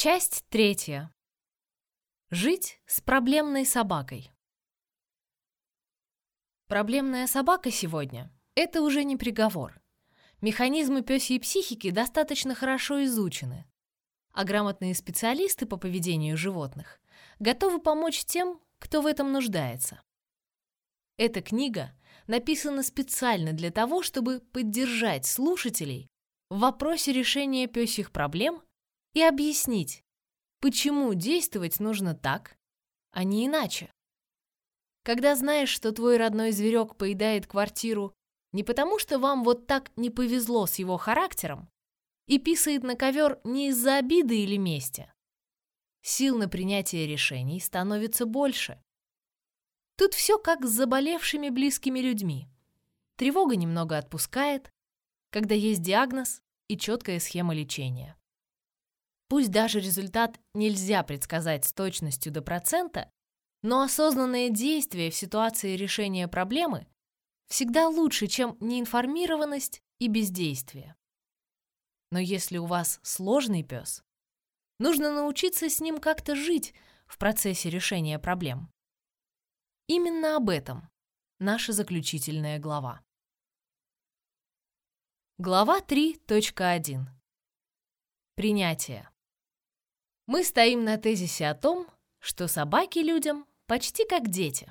Часть третья. Жить с проблемной собакой. Проблемная собака сегодня – это уже не приговор. Механизмы пёсьей психики достаточно хорошо изучены, а грамотные специалисты по поведению животных готовы помочь тем, кто в этом нуждается. Эта книга написана специально для того, чтобы поддержать слушателей в вопросе решения пёсьих проблем и объяснить, почему действовать нужно так, а не иначе. Когда знаешь, что твой родной зверек поедает квартиру не потому, что вам вот так не повезло с его характером, и писает на ковер не из-за обиды или мести, сил на принятие решений становится больше. Тут все как с заболевшими близкими людьми. Тревога немного отпускает, когда есть диагноз и четкая схема лечения. Пусть даже результат нельзя предсказать с точностью до процента, но осознанное действие в ситуации решения проблемы всегда лучше, чем неинформированность и бездействие. Но если у вас сложный пес, нужно научиться с ним как-то жить в процессе решения проблем. Именно об этом наша заключительная глава. Глава 3.1. Принятие. Мы стоим на тезисе о том, что собаки людям почти как дети.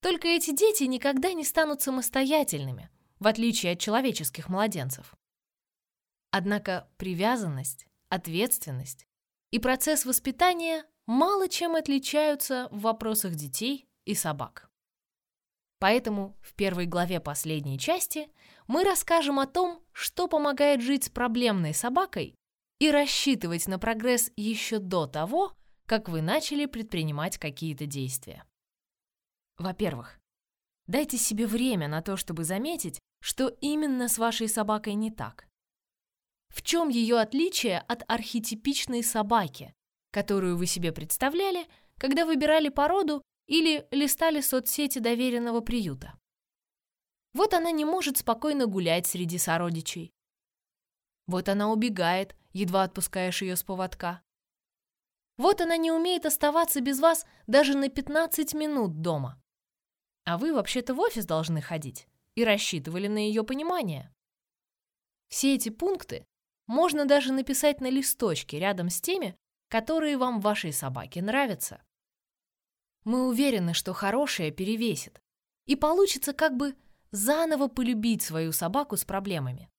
Только эти дети никогда не станут самостоятельными, в отличие от человеческих младенцев. Однако привязанность, ответственность и процесс воспитания мало чем отличаются в вопросах детей и собак. Поэтому в первой главе последней части мы расскажем о том, что помогает жить с проблемной собакой и рассчитывать на прогресс еще до того, как вы начали предпринимать какие-то действия. Во-первых, дайте себе время на то, чтобы заметить, что именно с вашей собакой не так. В чем ее отличие от архетипичной собаки, которую вы себе представляли, когда выбирали породу или листали соцсети доверенного приюта? Вот она не может спокойно гулять среди сородичей. Вот она убегает, едва отпускаешь ее с поводка. Вот она не умеет оставаться без вас даже на 15 минут дома. А вы вообще-то в офис должны ходить и рассчитывали на ее понимание. Все эти пункты можно даже написать на листочке рядом с теми, которые вам вашей собаке нравятся. Мы уверены, что хорошее перевесит, и получится как бы заново полюбить свою собаку с проблемами.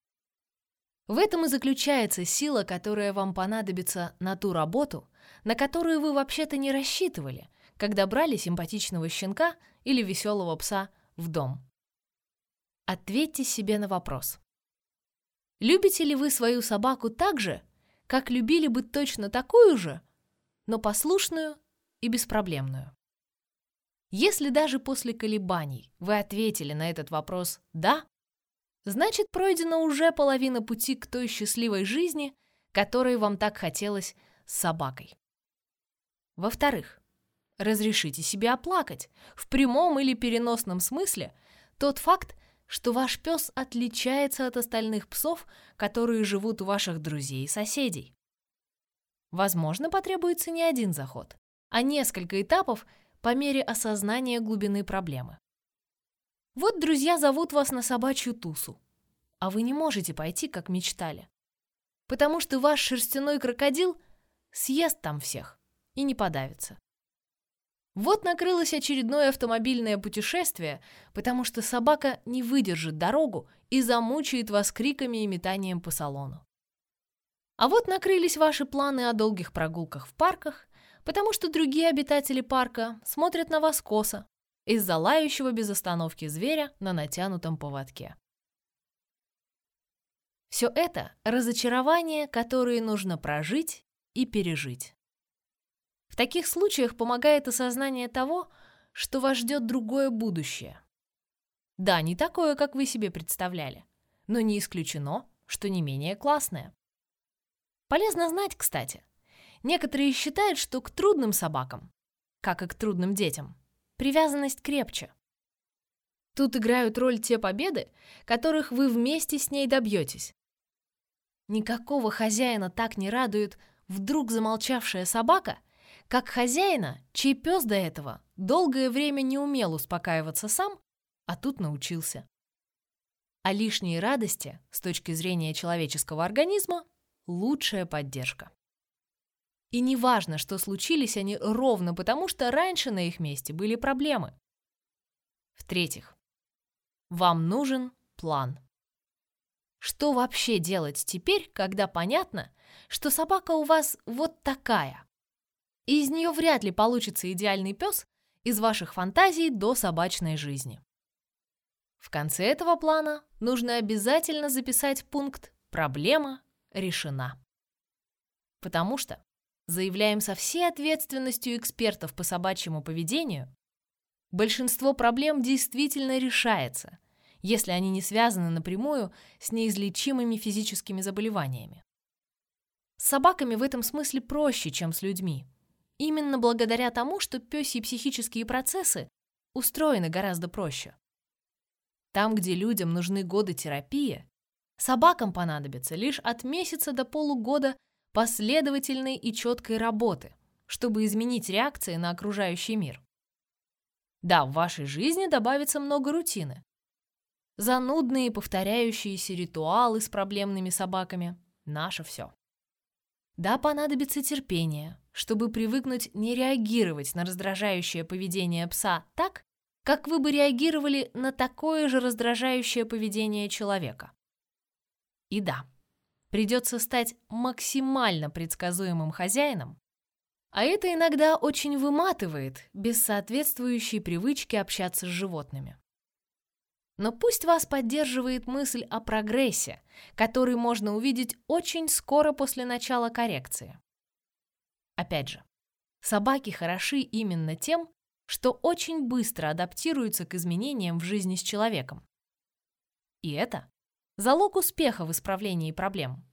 В этом и заключается сила, которая вам понадобится на ту работу, на которую вы вообще-то не рассчитывали, когда брали симпатичного щенка или веселого пса в дом. Ответьте себе на вопрос. Любите ли вы свою собаку так же, как любили бы точно такую же, но послушную и беспроблемную? Если даже после колебаний вы ответили на этот вопрос «да», Значит, пройдена уже половина пути к той счастливой жизни, которой вам так хотелось с собакой. Во-вторых, разрешите себе оплакать, в прямом или переносном смысле, тот факт, что ваш пес отличается от остальных псов, которые живут у ваших друзей и соседей. Возможно, потребуется не один заход, а несколько этапов по мере осознания глубины проблемы. Вот друзья зовут вас на собачью тусу, а вы не можете пойти, как мечтали. Потому что ваш шерстяной крокодил съест там всех и не подавится. Вот накрылось очередное автомобильное путешествие, потому что собака не выдержит дорогу и замучает вас криками и метанием по салону. А вот накрылись ваши планы о долгих прогулках в парках, потому что другие обитатели парка смотрят на вас косо из-за лающего без остановки зверя на натянутом поводке. Все это – разочарования, которые нужно прожить и пережить. В таких случаях помогает осознание того, что вас ждет другое будущее. Да, не такое, как вы себе представляли, но не исключено, что не менее классное. Полезно знать, кстати. Некоторые считают, что к трудным собакам, как и к трудным детям, привязанность крепче. Тут играют роль те победы, которых вы вместе с ней добьетесь. Никакого хозяина так не радует вдруг замолчавшая собака, как хозяина, чей пес до этого долгое время не умел успокаиваться сам, а тут научился. А лишние радости, с точки зрения человеческого организма, лучшая поддержка. И не важно, что случились они ровно потому, что раньше на их месте были проблемы. В-третьих, вам нужен план. Что вообще делать теперь, когда понятно, что собака у вас вот такая? Из нее вряд ли получится идеальный пес из ваших фантазий до собачной жизни. В конце этого плана нужно обязательно записать пункт «Проблема решена». Потому что заявляем со всей ответственностью экспертов по собачьему поведению, большинство проблем действительно решается, если они не связаны напрямую с неизлечимыми физическими заболеваниями. С собаками в этом смысле проще, чем с людьми. Именно благодаря тому, что пёсьи психические процессы устроены гораздо проще. Там, где людям нужны годы терапии, собакам понадобится лишь от месяца до полугода последовательной и четкой работы, чтобы изменить реакции на окружающий мир. Да, в вашей жизни добавится много рутины. Занудные повторяющиеся ритуалы с проблемными собаками – наше все. Да, понадобится терпение, чтобы привыкнуть не реагировать на раздражающее поведение пса так, как вы бы реагировали на такое же раздражающее поведение человека. И да, придется стать максимально предсказуемым хозяином, а это иногда очень выматывает без соответствующей привычки общаться с животными. Но пусть вас поддерживает мысль о прогрессе, который можно увидеть очень скоро после начала коррекции. Опять же, собаки хороши именно тем, что очень быстро адаптируются к изменениям в жизни с человеком. И это залог успеха в исправлении проблем.